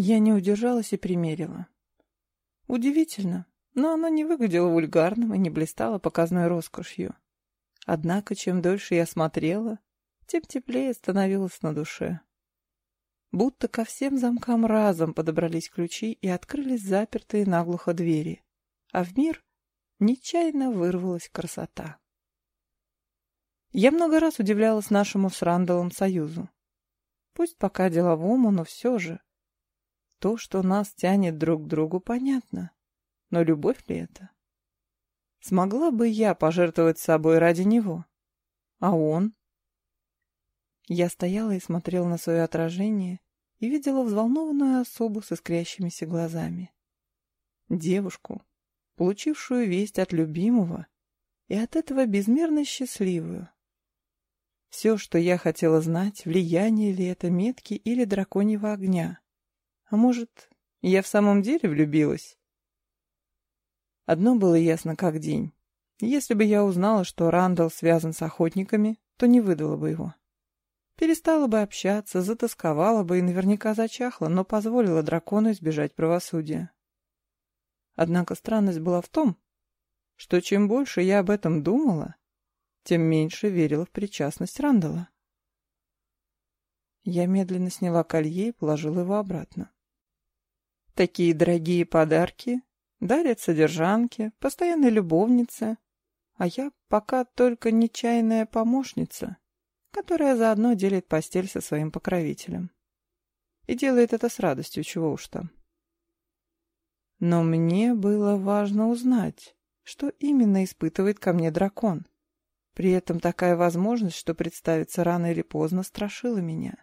Я не удержалась и примерила. Удивительно, но она не выглядела вульгарным и не блистала показной роскошью. Однако, чем дольше я смотрела, тем теплее становилось на душе. Будто ко всем замкам разом подобрались ключи и открылись запертые наглухо двери, а в мир нечаянно вырвалась красота. Я много раз удивлялась нашему с Рандалом союзу. Пусть пока деловому, но все же. То, что нас тянет друг к другу, понятно. Но любовь ли это? Смогла бы я пожертвовать собой ради него? А он? Я стояла и смотрела на свое отражение и видела взволнованную особу с искрящимися глазами. Девушку, получившую весть от любимого и от этого безмерно счастливую. Все, что я хотела знать, влияние ли это метки или драконьего огня. А может, я в самом деле влюбилась? Одно было ясно как день. Если бы я узнала, что Рандall связан с охотниками, то не выдала бы его. Перестала бы общаться, затасковала бы и наверняка зачахла, но позволила дракону избежать правосудия. Однако странность была в том, что чем больше я об этом думала, тем меньше верила в причастность Рандала. Я медленно сняла колье и положила его обратно. Такие дорогие подарки дарят содержанке, постоянной любовнице, а я пока только нечаянная помощница, которая заодно делит постель со своим покровителем. И делает это с радостью, чего уж там. Но мне было важно узнать, что именно испытывает ко мне дракон. При этом такая возможность, что представится рано или поздно, страшила меня.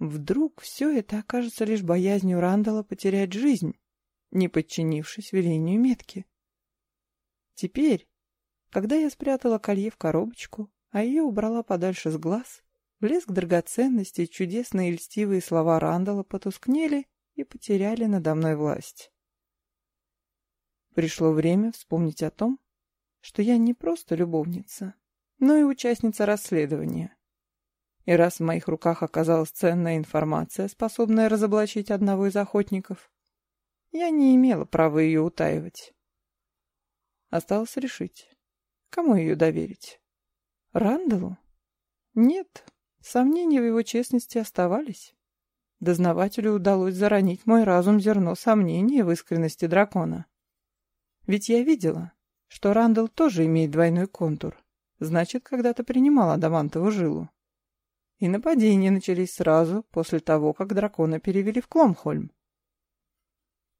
Вдруг все это окажется лишь боязнью Рандала потерять жизнь, не подчинившись велению метки. Теперь, когда я спрятала колье в коробочку, а ее убрала подальше с глаз, блеск драгоценностей, чудесные и льстивые слова Рандала потускнели и потеряли надо мной власть. Пришло время вспомнить о том, что я не просто любовница, но и участница расследования. И раз в моих руках оказалась ценная информация, способная разоблачить одного из охотников, я не имела права ее утаивать. Осталось решить, кому ее доверить. Рандалу? Нет, сомнения в его честности оставались. Дознавателю удалось заронить мой разум зерно сомнения в искренности дракона. Ведь я видела, что Рандall тоже имеет двойной контур. Значит, когда-то принимал адамантову жилу. И нападения начались сразу после того, как дракона перевели в Кломхольм.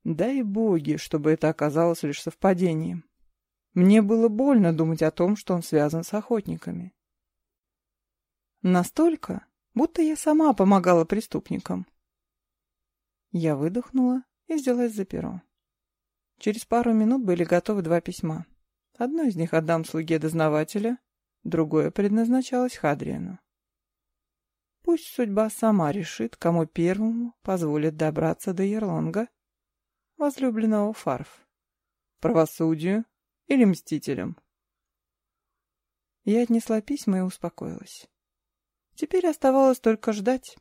Дай боги, чтобы это оказалось лишь совпадением. Мне было больно думать о том, что он связан с охотниками. Настолько, будто я сама помогала преступникам. Я выдохнула и взялась за перо. Через пару минут были готовы два письма. Одно из них отдам слуге дознавателя, другое предназначалось Хадриану. Пусть судьба сама решит, кому первому позволит добраться до Ерлонга, возлюбленного Фарф, правосудию или мстителям. Я отнесла письма и успокоилась. Теперь оставалось только ждать.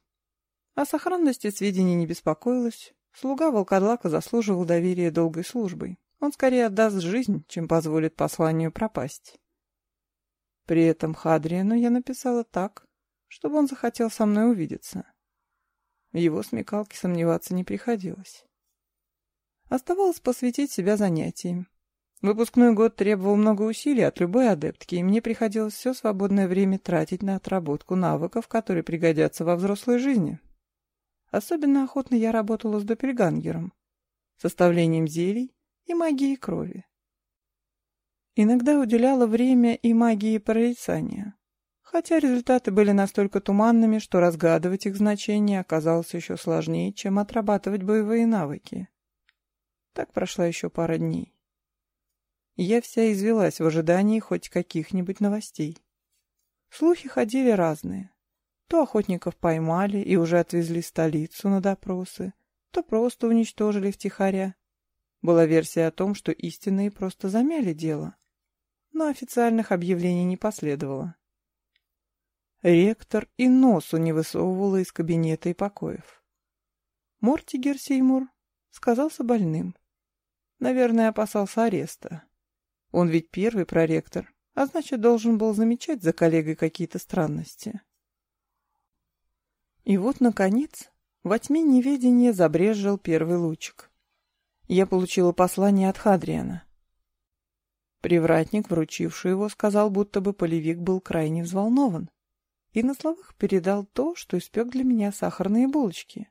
О сохранности сведений не беспокоилась. Слуга волкодлака заслуживал доверия долгой службой. Он скорее отдаст жизнь, чем позволит посланию пропасть. При этом Хадриану я написала так, чтобы он захотел со мной увидеться. В его смекалке сомневаться не приходилось. Оставалось посвятить себя занятиям. Выпускной год требовал много усилий от любой адептки, и мне приходилось все свободное время тратить на отработку навыков, которые пригодятся во взрослой жизни. Особенно охотно я работала с допельгангером, составлением зелий и магией крови. Иногда уделяла время и магии прорицания, хотя результаты были настолько туманными, что разгадывать их значение оказалось еще сложнее, чем отрабатывать боевые навыки. Так прошла еще пара дней. Я вся извелась в ожидании хоть каких-нибудь новостей. Слухи ходили разные. То охотников поймали и уже отвезли в столицу на допросы, то просто уничтожили втихаря. Была версия о том, что истинные просто замяли дело. Но официальных объявлений не последовало. Ректор и носу не высовывала из кабинета и покоев. Мортигер Сеймур сказался больным. Наверное, опасался ареста. Он ведь первый проректор, а значит, должен был замечать за коллегой какие-то странности. И вот, наконец, во тьме неведения забрезжил первый лучик. Я получила послание от Хадриана. Привратник, вручивший его, сказал, будто бы полевик был крайне взволнован. И на словах передал то, что испек для меня сахарные булочки.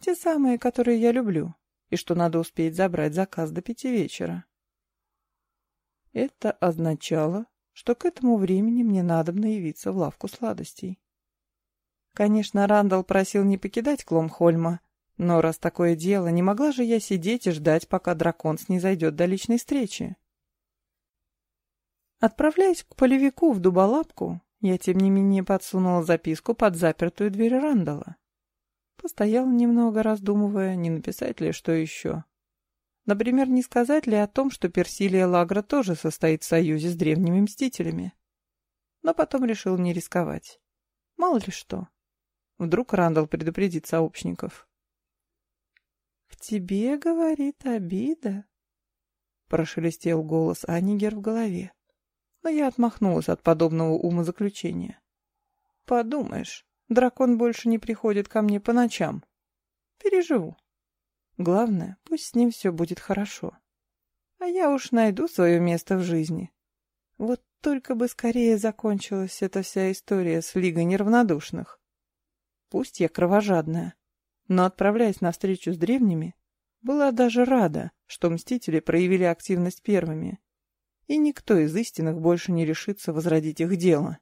Те самые, которые я люблю, и что надо успеть забрать заказ до пяти вечера. Это означало, что к этому времени мне надо явиться в лавку сладостей. Конечно, Рандall просил не покидать Кломхольма, но раз такое дело, не могла же я сидеть и ждать, пока дракон снизойдет до личной встречи. Отправляясь к полевику в Дуболапку, я тем не менее подсунула записку под запертую дверь Рандала. Постояла немного, раздумывая, не написать ли что еще. Например, не сказать ли о том, что Персилия Лагра тоже состоит в союзе с древними мстителями. Но потом решил не рисковать. Мало ли что. Вдруг Рандall предупредит сообщников. «В тебе, — говорит, — обида», — прошелестел голос Анигер в голове. Но я отмахнулась от подобного умозаключения. «Подумаешь, дракон больше не приходит ко мне по ночам. Переживу». Главное, пусть с ним все будет хорошо. А я уж найду свое место в жизни. Вот только бы скорее закончилась эта вся история с Лигой Неравнодушных. Пусть я кровожадная, но, отправляясь на встречу с древними, была даже рада, что Мстители проявили активность первыми, и никто из истинных больше не решится возродить их дело.